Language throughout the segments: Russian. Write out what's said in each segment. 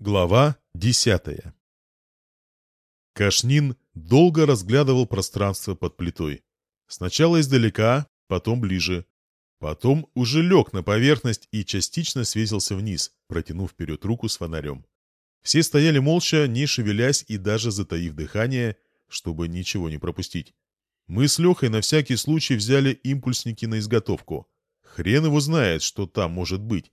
Глава десятая Кашнин долго разглядывал пространство под плитой. Сначала издалека, потом ближе. Потом уже лег на поверхность и частично свесился вниз, протянув вперед руку с фонарем. Все стояли молча, не шевелясь и даже затаив дыхание, чтобы ничего не пропустить. Мы с Лехой на всякий случай взяли импульсники на изготовку. Хрен его знает, что там может быть.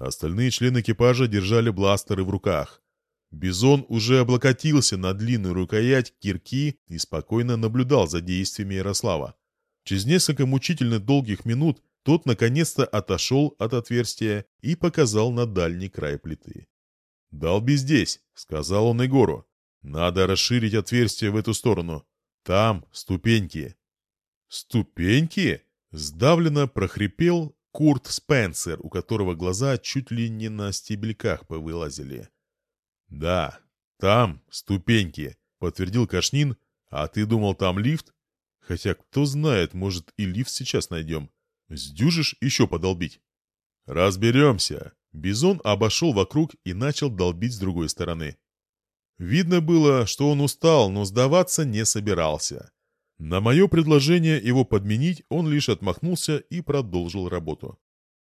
Остальные члены экипажа держали бластеры в руках. Бизон уже облокотился на длинную рукоять кирки и спокойно наблюдал за действиями Ярослава. Через несколько мучительно долгих минут тот наконец-то отошел от отверстия и показал на дальний край плиты. «Долби здесь», — сказал он Егору. «Надо расширить отверстие в эту сторону. Там ступеньки». «Ступеньки?» — сдавленно прохрипел Курт Спенсер, у которого глаза чуть ли не на стебельках повылазили. «Да, там ступеньки», — подтвердил Кашнин. «А ты думал, там лифт? Хотя, кто знает, может, и лифт сейчас найдем. Сдюжишь еще подолбить?» «Разберемся». Бизон обошел вокруг и начал долбить с другой стороны. Видно было, что он устал, но сдаваться не собирался. На мое предложение его подменить он лишь отмахнулся и продолжил работу.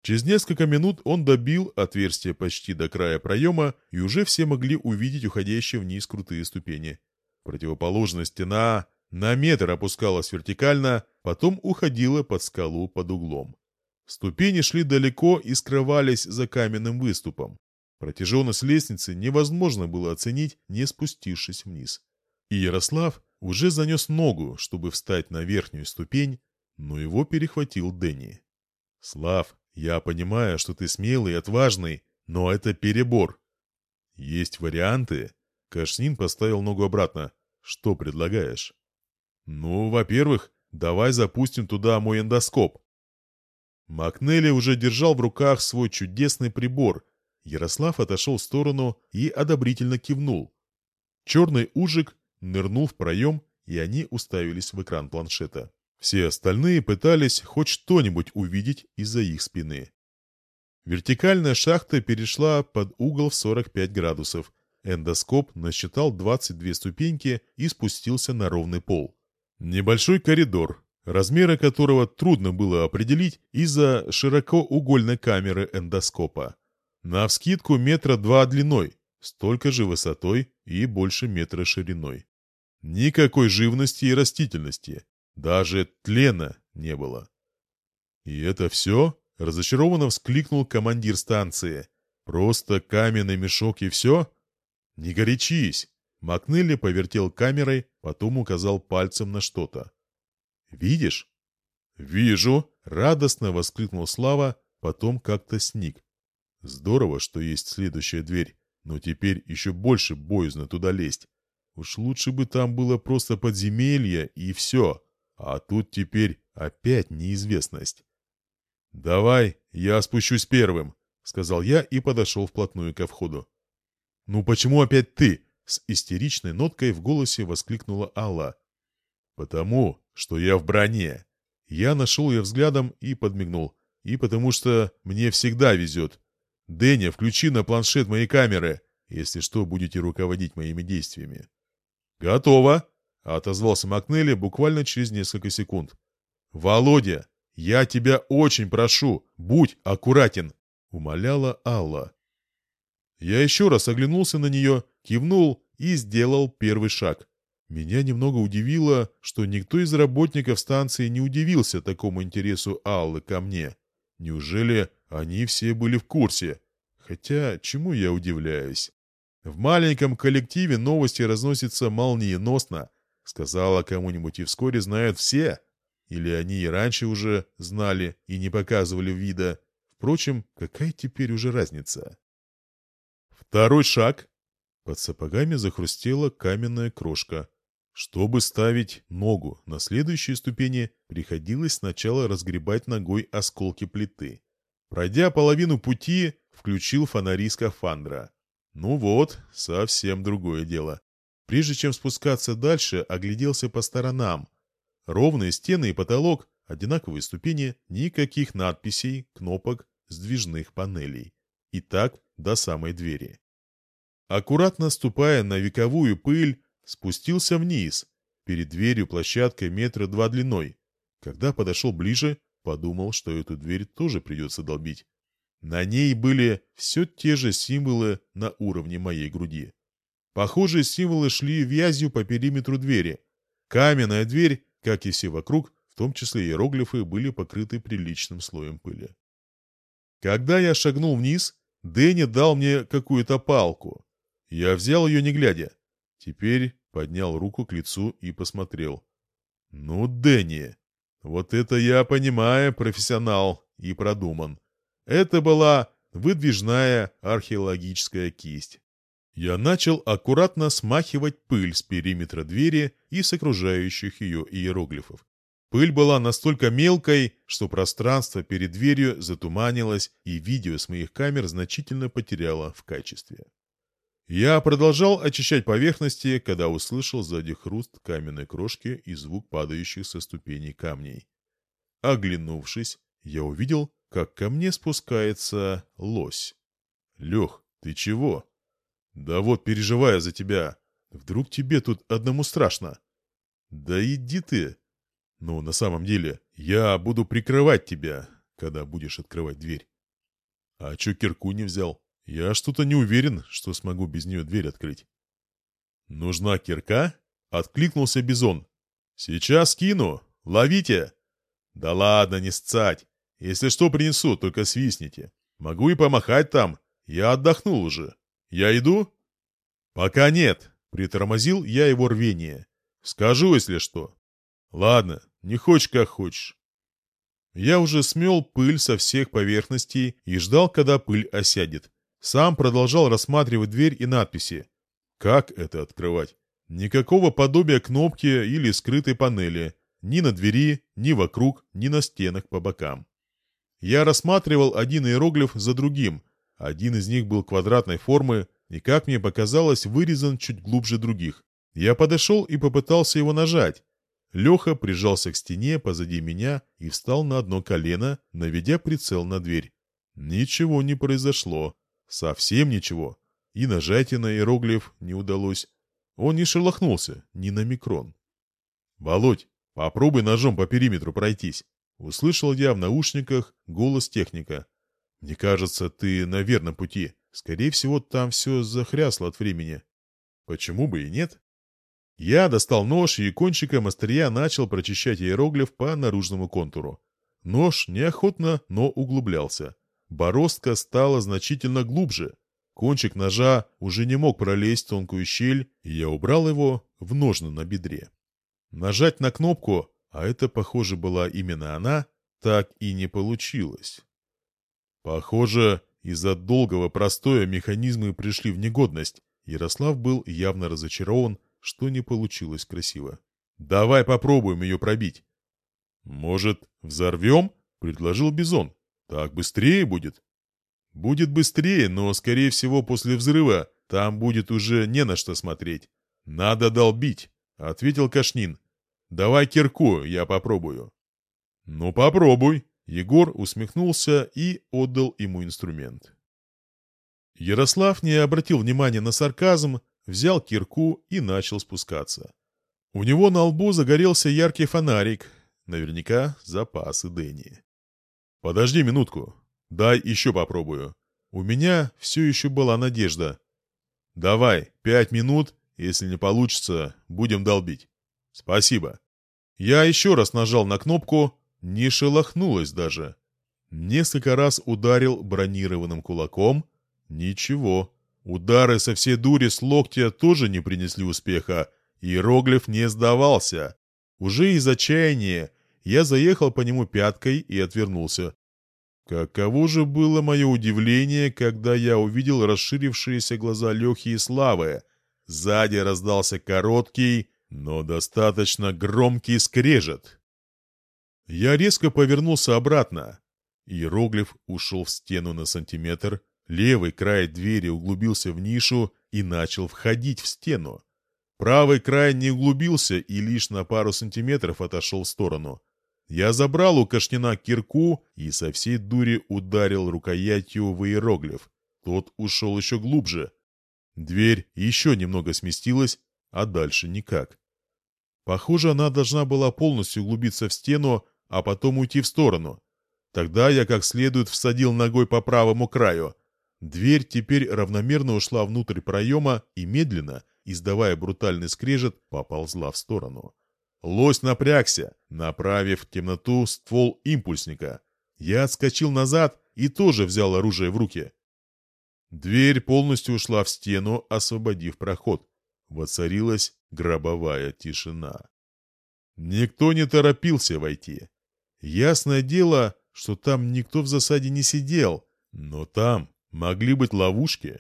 Через несколько минут он добил отверстие почти до края проема, и уже все могли увидеть уходящие вниз крутые ступени. Противоположная стена на метр опускалась вертикально, потом уходила под скалу под углом. Ступени шли далеко и скрывались за каменным выступом. Протяженность лестницы невозможно было оценить, не спустившись вниз. И Ярослав уже занес ногу, чтобы встать на верхнюю ступень, но его перехватил Дэнни. «Слав, я понимаю, что ты смелый и отважный, но это перебор. Есть варианты?» Кашнин поставил ногу обратно. «Что предлагаешь?» «Ну, во-первых, давай запустим туда мой эндоскоп». Макнелли уже держал в руках свой чудесный прибор. Ярослав отошел в сторону и одобрительно кивнул. Черный ужик нырнул в проем, и они уставились в экран планшета. Все остальные пытались хоть что-нибудь увидеть из-за их спины. Вертикальная шахта перешла под угол в 45 градусов. Эндоскоп насчитал 22 ступеньки и спустился на ровный пол. Небольшой коридор, размеры которого трудно было определить из-за широкоугольной камеры эндоскопа. Навскидку метра два длиной, столько же высотой и больше метра шириной. Никакой живности и растительности, даже тлена не было. «И это все?» — разочарованно вскликнул командир станции. «Просто каменный мешок и все?» «Не горячись!» Макнелли повертел камерой, потом указал пальцем на что-то. «Видишь?» «Вижу!» — радостно воскликнул Слава, потом как-то сник. «Здорово, что есть следующая дверь, но теперь еще больше боязно туда лезть. Уж лучше бы там было просто подземелье и все, а тут теперь опять неизвестность. «Давай, я спущусь первым», — сказал я и подошел вплотную ко входу. «Ну почему опять ты?» — с истеричной ноткой в голосе воскликнула Алла. «Потому, что я в броне». Я нашел ее взглядом и подмигнул. И потому что мне всегда везет. «Дэнни, включи на планшет мои камеры, если что, будете руководить моими действиями». «Готово!» — отозвался Макнелли буквально через несколько секунд. «Володя, я тебя очень прошу, будь аккуратен!» — умоляла Алла. Я еще раз оглянулся на нее, кивнул и сделал первый шаг. Меня немного удивило, что никто из работников станции не удивился такому интересу Аллы ко мне. Неужели они все были в курсе? Хотя, чему я удивляюсь? В маленьком коллективе новости разносятся молниеносно. Сказала кому-нибудь и вскоре знают все. Или они и раньше уже знали и не показывали вида. Впрочем, какая теперь уже разница? Второй шаг. Под сапогами захрустела каменная крошка. Чтобы ставить ногу на следующей ступени, приходилось сначала разгребать ногой осколки плиты. Пройдя половину пути, включил фонари скафандра. Ну вот, совсем другое дело. Прежде чем спускаться дальше, огляделся по сторонам. Ровные стены и потолок, одинаковые ступени, никаких надписей, кнопок, сдвижных панелей. И так до самой двери. Аккуратно ступая на вековую пыль, спустился вниз. Перед дверью площадка метра два длиной. Когда подошел ближе, подумал, что эту дверь тоже придется долбить. На ней были все те же символы на уровне моей груди. Похожие символы шли вязью по периметру двери. Каменная дверь, как и все вокруг, в том числе иероглифы, были покрыты приличным слоем пыли. Когда я шагнул вниз, Дэнни дал мне какую-то палку. Я взял ее не глядя. Теперь поднял руку к лицу и посмотрел. «Ну, Дэнни, вот это я понимаю, профессионал и продуман. Это была выдвижная археологическая кисть. Я начал аккуратно смахивать пыль с периметра двери и с окружающих ее иероглифов. Пыль была настолько мелкой, что пространство перед дверью затуманилось, и видео с моих камер значительно потеряло в качестве. Я продолжал очищать поверхности, когда услышал сзади хруст каменной крошки и звук падающих со ступеней камней. Оглянувшись, я увидел, как ко мне спускается лось. «Лех, ты чего?» «Да вот, переживаю за тебя. Вдруг тебе тут одному страшно?» «Да иди ты!» «Ну, на самом деле, я буду прикрывать тебя, когда будешь открывать дверь». «А чё кирку не взял? Я что-то не уверен, что смогу без нее дверь открыть». «Нужна кирка?» — откликнулся Бизон. «Сейчас кину. Ловите!» «Да ладно, не сцать. Если что принесу, только свистните. Могу и помахать там. Я отдохнул уже. Я иду?» «Пока нет», — притормозил я его рвение. «Скажу, если что». «Ладно, не хочешь, как хочешь». Я уже смел пыль со всех поверхностей и ждал, когда пыль осядет. Сам продолжал рассматривать дверь и надписи. Как это открывать? Никакого подобия кнопки или скрытой панели. Ни на двери, ни вокруг, ни на стенах по бокам. Я рассматривал один иероглиф за другим. Один из них был квадратной формы и, как мне показалось, вырезан чуть глубже других. Я подошел и попытался его нажать. Леха прижался к стене позади меня и встал на одно колено, наведя прицел на дверь. Ничего не произошло. Совсем ничего. И нажать на иероглиф не удалось. Он не шелохнулся, ни на микрон. «Володь, попробуй ножом по периметру пройтись». Услышал я в наушниках голос техника. «Мне кажется, ты на верном пути. Скорее всего, там все захрясло от времени». «Почему бы и нет?» Я достал нож и кончиком острия начал прочищать иероглиф по наружному контуру. Нож неохотно, но углублялся. Бороздка стала значительно глубже. Кончик ножа уже не мог пролезть в тонкую щель, и я убрал его в ножны на бедре. Нажать на кнопку, а это, похоже, была именно она, так и не получилось. Похоже, из-за долгого простоя механизмы пришли в негодность. Ярослав был явно разочарован, что не получилось красиво. «Давай попробуем ее пробить». «Может, взорвем?» — предложил Бизон. Так быстрее будет? Будет быстрее, но, скорее всего, после взрыва там будет уже не на что смотреть. Надо долбить, ответил Кашнин. Давай кирку, я попробую. Ну, попробуй. Егор усмехнулся и отдал ему инструмент. Ярослав не обратил внимания на сарказм, взял кирку и начал спускаться. У него на лбу загорелся яркий фонарик, наверняка запасы Дэнни. «Подожди минутку. Дай еще попробую. У меня все еще была надежда. Давай, пять минут, если не получится, будем долбить. Спасибо». Я еще раз нажал на кнопку, не шелохнулась даже. Несколько раз ударил бронированным кулаком. Ничего. Удары со всей дури с локтя тоже не принесли успеха. Иероглиф не сдавался. Уже из отчаяния я заехал по нему пяткой и отвернулся. Каково же было мое удивление, когда я увидел расширившиеся глаза Лехи и Славы. Сзади раздался короткий, но достаточно громкий скрежет. Я резко повернулся обратно. Иероглиф ушел в стену на сантиметр, левый край двери углубился в нишу и начал входить в стену. Правый край не углубился и лишь на пару сантиметров отошел в сторону. Я забрал у Кашнина кирку и со всей дури ударил рукоятью в иероглиф. Тот ушел еще глубже. Дверь еще немного сместилась, а дальше никак. Похоже, она должна была полностью углубиться в стену, а потом уйти в сторону. Тогда я как следует всадил ногой по правому краю. Дверь теперь равномерно ушла внутрь проема и медленно, издавая брутальный скрежет, поползла в сторону. Лось напрягся, направив в темноту ствол импульсника. Я отскочил назад и тоже взял оружие в руки. Дверь полностью ушла в стену, освободив проход. Воцарилась гробовая тишина. Никто не торопился войти. Ясное дело, что там никто в засаде не сидел, но там могли быть ловушки.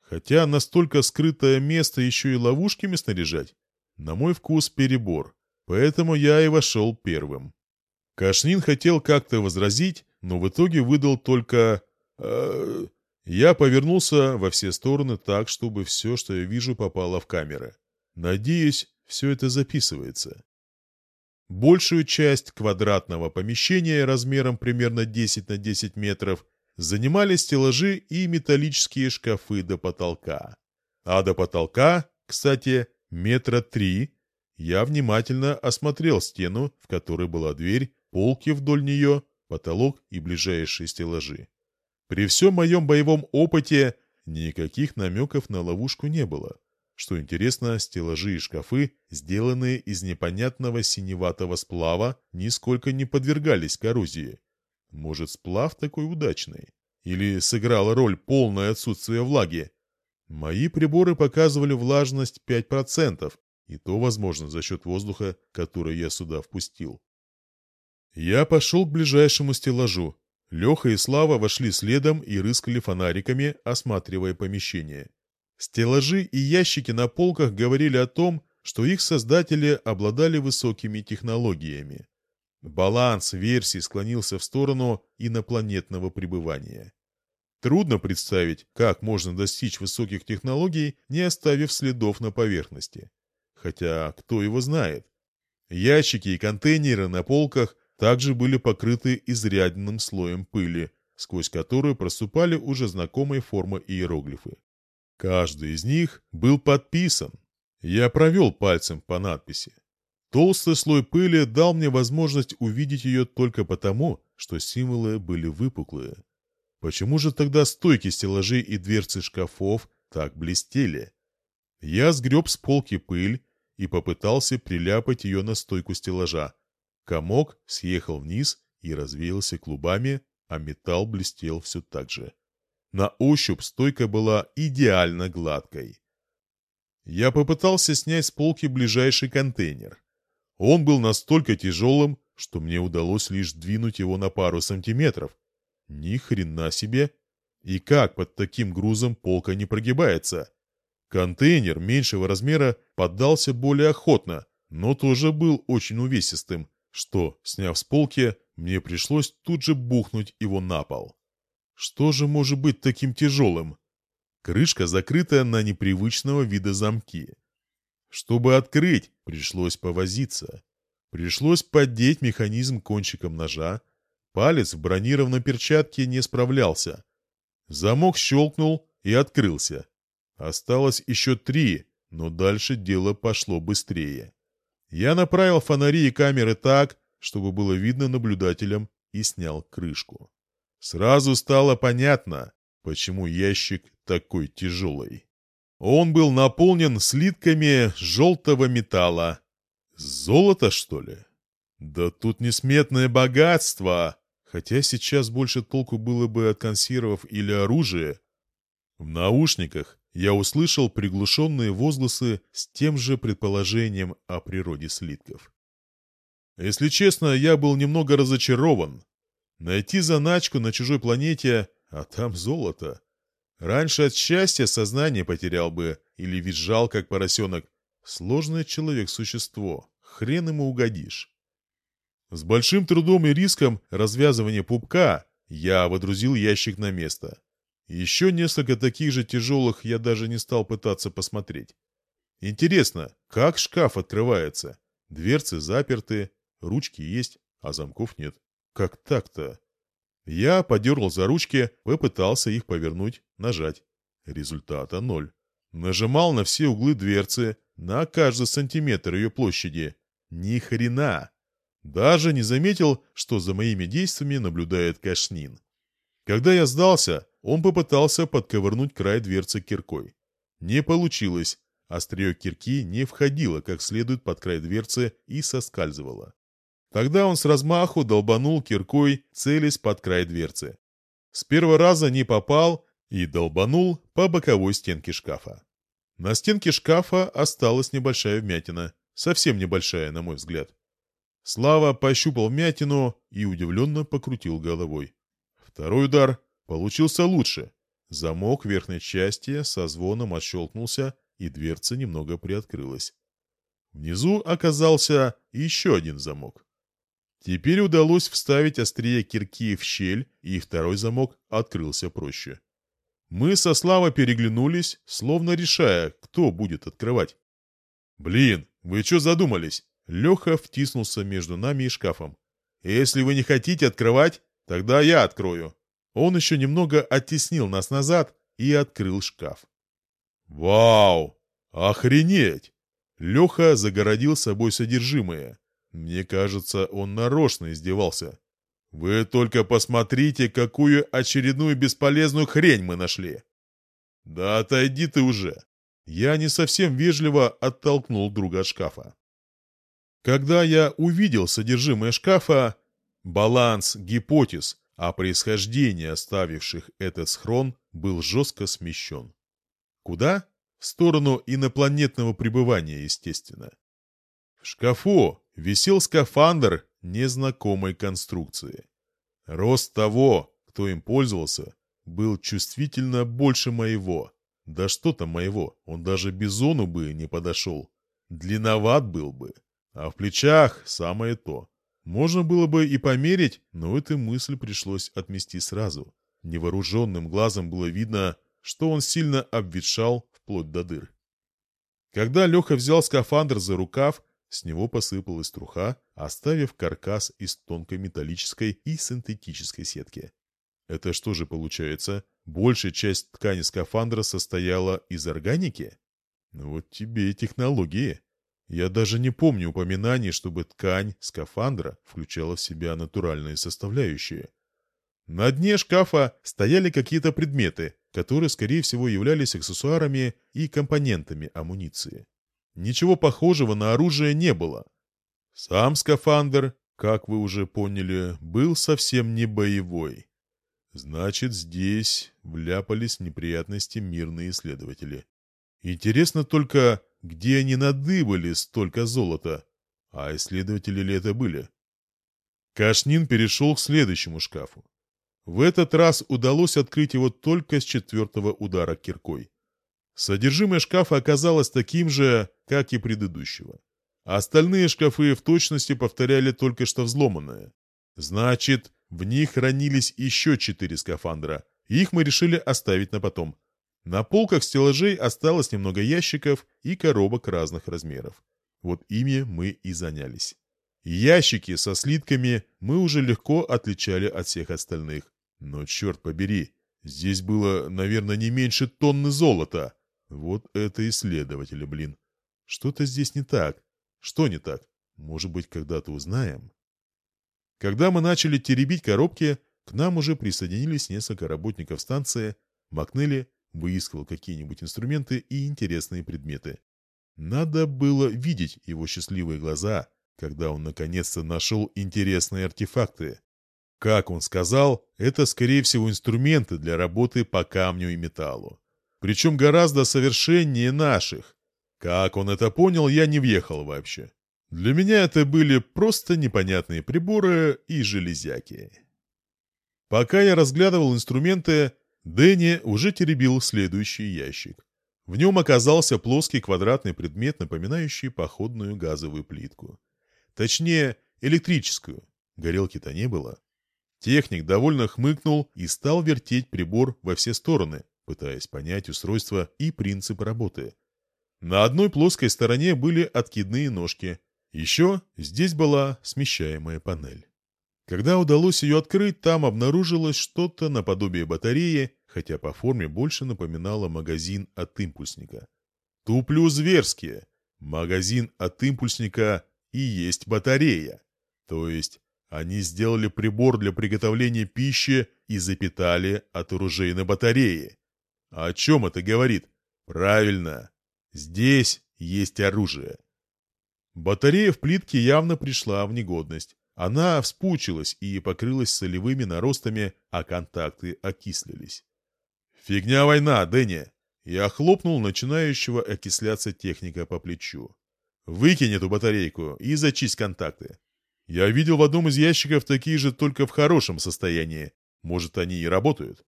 Хотя настолько скрытое место еще и ловушками снаряжать, на мой вкус перебор, поэтому я и вошел первым. Кашнин хотел как-то возразить, но в итоге выдал только... Э, я повернулся во все стороны так, чтобы все, что я вижу, попало в камеры. Надеюсь, все это записывается. Большую часть квадратного помещения размером примерно 10 на 10 метров занимали стеллажи и металлические шкафы до потолка. А до потолка, кстати, метра три. Я внимательно осмотрел стену, в которой была дверь, полки вдоль нее, потолок и ближайшие стеллажи. При всем моем боевом опыте никаких намеков на ловушку не было. Что интересно, стеллажи и шкафы, сделанные из непонятного синеватого сплава, нисколько не подвергались коррозии. Может, сплав такой удачный? Или сыграла роль полное отсутствие влаги? Мои приборы показывали влажность 5%, и то, возможно, за счет воздуха, который я сюда впустил. Я пошел к ближайшему стеллажу, Леха и Слава вошли следом и рыскали фонариками, осматривая помещение. Стеллажи и ящики на полках говорили о том, что их создатели обладали высокими технологиями. Баланс версий склонился в сторону инопланетного пребывания. Трудно представить, как можно достичь высоких технологий, не оставив следов на поверхности. Хотя, кто его знает? Ящики и контейнеры на полках также были покрыты изрядным слоем пыли, сквозь которую проступали уже знакомые формы иероглифы. Каждый из них был подписан. Я провел пальцем по надписи. Толстый слой пыли дал мне возможность увидеть ее только потому, что символы были выпуклые. Почему же тогда стойки стеллажей и дверцы шкафов так блестели? Я сгреб с полки пыль и попытался приляпать ее на стойку стеллажа, Комок съехал вниз и развеялся клубами, а металл блестел все так же. На ощупь стойка была идеально гладкой. Я попытался снять с полки ближайший контейнер. Он был настолько тяжелым, что мне удалось лишь двинуть его на пару сантиметров. Ни хрена себе! И как под таким грузом полка не прогибается? Контейнер меньшего размера поддался более охотно, но тоже был очень увесистым, что, сняв с полки, мне пришлось тут же бухнуть его на пол. Что же может быть таким тяжелым? Крышка закрыта на непривычного вида замки. Чтобы открыть, пришлось повозиться. Пришлось поддеть механизм кончиком ножа. Палец в бронированной перчатке не справлялся. Замок щелкнул и открылся. Осталось еще три, но дальше дело пошло быстрее. Я направил фонари и камеры так, чтобы было видно наблюдателям, и снял крышку. Сразу стало понятно, почему ящик такой тяжелый. Он был наполнен слитками желтого металла. Золото, что ли? Да тут несметное богатство! Хотя сейчас больше толку было бы от консервов или оружия. В наушниках я услышал приглушенные возгласы с тем же предположением о природе слитков. Если честно, я был немного разочарован. Найти заначку на чужой планете, а там золото. Раньше от счастья сознание потерял бы или визжал, как поросенок. Сложное человек-существо, хрен ему угодишь. С большим трудом и риском развязывания пупка я водрузил ящик на место. Еще несколько таких же тяжелых я даже не стал пытаться посмотреть. Интересно, как шкаф открывается? Дверцы заперты, ручки есть, а замков нет. Как так-то? Я подергал за ручки, попытался их повернуть, нажать. Результата ноль. Нажимал на все углы дверцы, на каждый сантиметр ее площади. Ни хрена! Даже не заметил, что за моими действиями наблюдает Кашнин. Когда я сдался, он попытался подковырнуть край дверцы киркой. Не получилось. Острие кирки не входило как следует под край дверцы и соскальзывало. Тогда он с размаху долбанул киркой, целясь под край дверцы. С первого раза не попал и долбанул по боковой стенке шкафа. На стенке шкафа осталась небольшая вмятина, совсем небольшая, на мой взгляд. Слава пощупал вмятину и удивленно покрутил головой. Второй удар получился лучше. Замок верхней части со звоном отщелкнулся, и дверца немного приоткрылась. Внизу оказался еще один замок. Теперь удалось вставить острие кирки в щель, и второй замок открылся проще. Мы со Славой переглянулись, словно решая, кто будет открывать. «Блин, вы что задумались?» Леха втиснулся между нами и шкафом. «Если вы не хотите открывать, тогда я открою». Он еще немного оттеснил нас назад и открыл шкаф. «Вау! Охренеть!» Леха загородил собой содержимое. Мне кажется, он нарочно издевался. «Вы только посмотрите, какую очередную бесполезную хрень мы нашли!» «Да отойди ты уже!» Я не совсем вежливо оттолкнул друга от шкафа. Когда я увидел содержимое шкафа, баланс гипотез а происхождение оставивших этот схрон был жестко смещен. Куда? В сторону инопланетного пребывания, естественно. В шкафу висел скафандр незнакомой конструкции. Рост того, кто им пользовался, был чувствительно больше моего. Да что там моего, он даже бизону бы не подошел. Длинноват был бы. А в плечах самое то. Можно было бы и померить, но эту мысль пришлось отмести сразу. Невооруженным глазом было видно, что он сильно обветшал вплоть до дыр. Когда Леха взял скафандр за рукав, с него посыпалась труха, оставив каркас из тонкой металлической и синтетической сетки. Это что же получается? Большая часть ткани скафандра состояла из органики? Ну вот тебе и технологии. Я даже не помню упоминаний, чтобы ткань скафандра включала в себя натуральные составляющие. На дне шкафа стояли какие-то предметы, которые, скорее всего, являлись аксессуарами и компонентами амуниции. Ничего похожего на оружие не было. Сам скафандр, как вы уже поняли, был совсем не боевой. Значит, здесь вляпались неприятности мирные исследователи. Интересно только, где они надыбали столько золота? А исследователи ли это были? Кашнин перешел к следующему шкафу. В этот раз удалось открыть его только с четвертого удара киркой. Содержимое шкафа оказалось таким же, как и предыдущего. Остальные шкафы в точности повторяли только что взломанное. Значит, в них хранились еще четыре скафандра. Их мы решили оставить на потом. На полках стеллажей осталось немного ящиков и коробок разных размеров. Вот ими мы и занялись. Ящики со слитками мы уже легко отличали от всех остальных. Но черт побери, здесь было, наверное, не меньше тонны золота. Вот это исследователи, блин. Что-то здесь не так. Что не так? Может быть, когда-то узнаем? Когда мы начали теребить коробки, к нам уже присоединились несколько работников станции, Макнелли выискивал какие-нибудь инструменты и интересные предметы. Надо было видеть его счастливые глаза, когда он наконец-то нашел интересные артефакты. Как он сказал, это, скорее всего, инструменты для работы по камню и металлу. Причем гораздо совершеннее наших. Как он это понял, я не въехал вообще. Для меня это были просто непонятные приборы и железяки. Пока я разглядывал инструменты, Дэнни уже теребил следующий ящик. В нем оказался плоский квадратный предмет, напоминающий походную газовую плитку. Точнее, электрическую. Горелки-то не было. Техник довольно хмыкнул и стал вертеть прибор во все стороны, пытаясь понять устройство и принцип работы. На одной плоской стороне были откидные ножки. Еще здесь была смещаемая панель. Когда удалось ее открыть, там обнаружилось что-то наподобие батареи, хотя по форме больше напоминало магазин от импульсника. Туплю зверски. Магазин от импульсника и есть батарея. То есть они сделали прибор для приготовления пищи и запитали от оружейной батареи. О чем это говорит? Правильно. Здесь есть оружие. Батарея в плитке явно пришла в негодность. Она вспучилась и покрылась солевыми наростами, а контакты окислились. «Фигня война, Дэнни!» Я хлопнул начинающего окисляться техника по плечу. «Выкинь эту батарейку и зачисть контакты. Я видел в одном из ящиков такие же, только в хорошем состоянии. Может, они и работают?»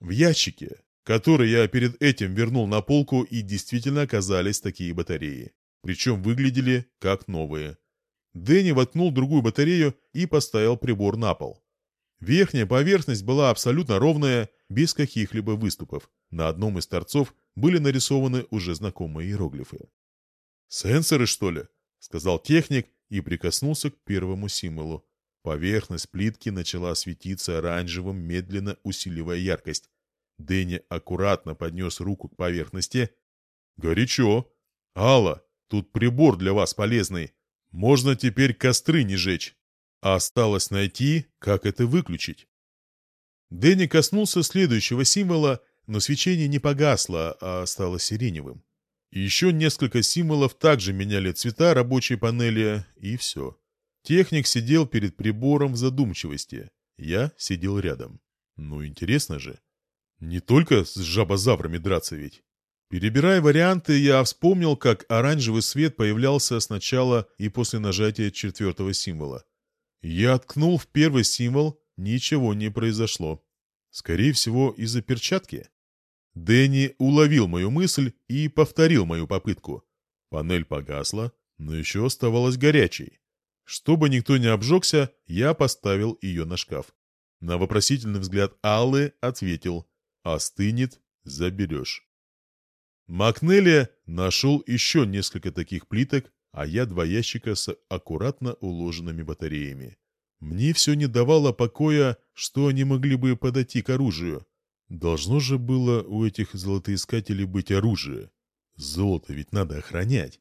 В ящике, который я перед этим вернул на полку, и действительно оказались такие батареи. Причем выглядели как новые. Дэнни воткнул другую батарею и поставил прибор на пол. Верхняя поверхность была абсолютно ровная, без каких-либо выступов. На одном из торцов были нарисованы уже знакомые иероглифы. «Сенсоры, что ли?» — сказал техник и прикоснулся к первому символу. Поверхность плитки начала светиться оранжевым, медленно усиливая яркость. Дэнни аккуратно поднес руку к поверхности. «Горячо! Алла, тут прибор для вас полезный. Можно теперь костры не жечь. А осталось найти, как это выключить». Дэнни коснулся следующего символа, но свечение не погасло, а стало сиреневым. еще несколько символов также меняли цвета рабочей панели, и все. Техник сидел перед прибором в задумчивости. Я сидел рядом. Ну, интересно же. Не только с жабозаврами драться ведь. Перебирая варианты, я вспомнил, как оранжевый свет появлялся сначала и после нажатия четвертого символа. Я ткнул в первый символ, Ничего не произошло. Скорее всего, из-за перчатки. Дэнни уловил мою мысль и повторил мою попытку. Панель погасла, но еще оставалась горячей. Чтобы никто не обжегся, я поставил ее на шкаф. На вопросительный взгляд Аллы ответил «Остынет, заберешь». Макнелли нашел еще несколько таких плиток, а я два ящика с аккуратно уложенными батареями. Мне все не давало покоя, что они могли бы подойти к оружию. Должно же было у этих золотоискателей быть оружие. Золото ведь надо охранять.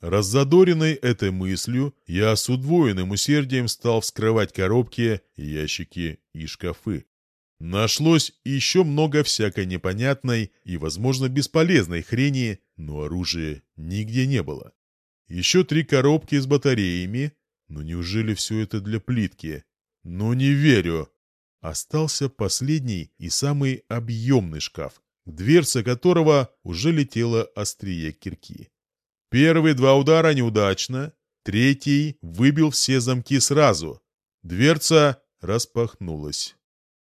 Раззадоренный этой мыслью, я с удвоенным усердием стал вскрывать коробки, ящики и шкафы. Нашлось еще много всякой непонятной и, возможно, бесполезной хрени, но оружия нигде не было. Еще три коробки с батареями, но неужели все это для плитки? Ну не верю. Остался последний и самый объемный шкаф, дверца которого уже летела острие кирки. Первые два удара неудачно, третий выбил все замки сразу. Дверца распахнулась.